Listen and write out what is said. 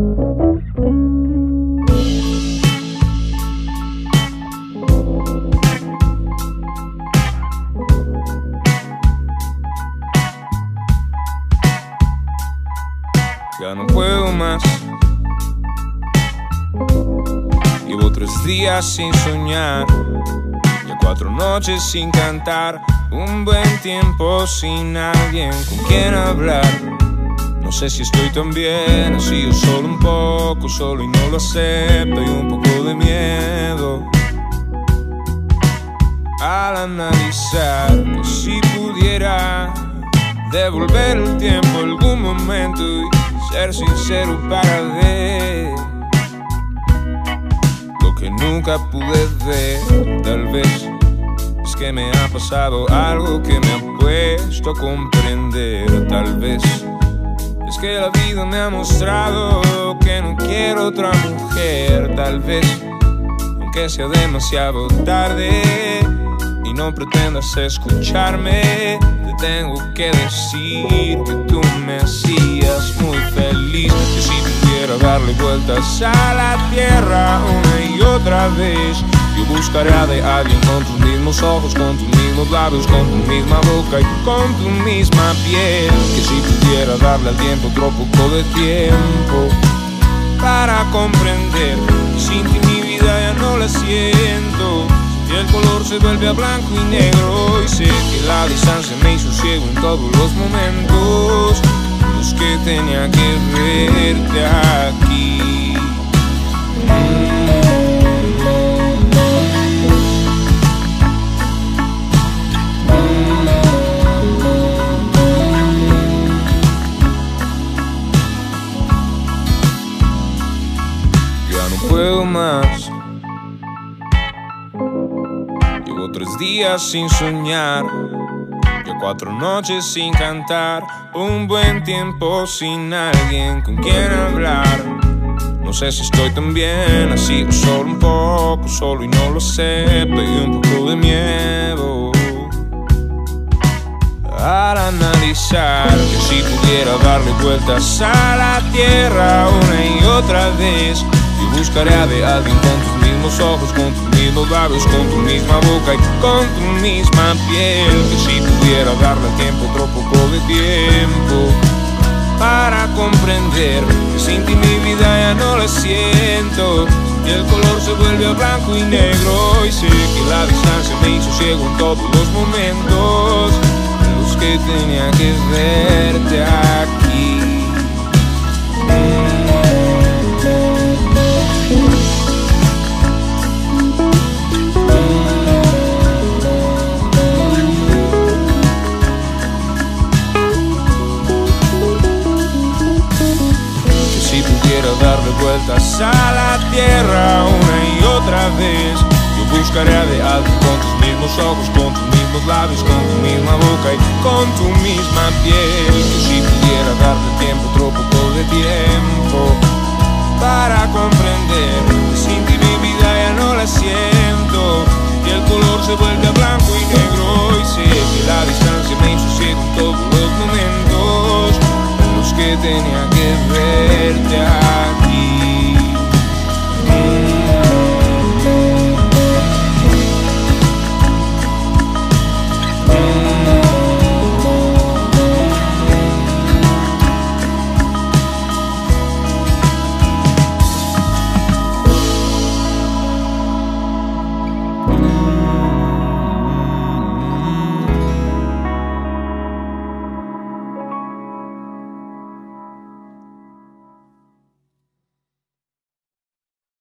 Ya no puedo más. Llevo tres días sin soñar, ya cuatro noches sin cantar, un buen tiempo sin alguien con quien hablar. No sé si estoy tan bien, así yo solo un poco, solo y no lo acepto y un poco de miedo. Al analizar si pudiera devolver el tiempo algún momento y ser sincero para ver lo que nunca pude ver, tal vez es que me ha pasado algo que me ha puesto a comprender, que la vida me ha mostrado que no quiero otra mujer, tal vez aunque sea demasiado tarde y no pretendas escucharme, te tengo que decir que tú me hacías muy feliz. Que si pudiera darle vueltas a la tierra una y otra vez, yo de alguien con tus mismos ojos, con tus mismos labios, con tu misma boca y con tu misma piel. Que si pudiera darle al tiempo otro poco de tiempo para comprender sin ti mi vida ya no la siento. Y el color se vuelve a blanco y negro Y sé que la distancia me hizo ciego en todos los momentos en Los que tenía que verte no puedo más Llevo tres días sin soñar, ya cuatro noches sin cantar, un buen tiempo sin alguien con quien hablar. No sé si estoy tan bien, así o solo un poco, solo y no lo sé, pedí un poco de miedo. Al analizar que si pudiera darle vueltas a la tierra una y otra vez, yo buscaría de alguien con tus mismos ojos, con tus mismos labios, con tu misma boca y con tu misma piel. Que si pudiera darle tiempo otro poco de tiempo para comprender que sin ti mi vida ya no la siento. Y el color se vuelve a blanco y negro y sé que la distancia me hizo ciego en todos los momentos en los que tenía que verte para darle vueltas a la tierra una y otra vez. Yo buscaré a de con tus mismos ojos, con tus mismos labios, con tu misma boca y con tu misma piel. Yo si pudiera darte tiempo, otro poco de tiempo para comprender que sin ti mi vida ya no la siento y el color se vuelve a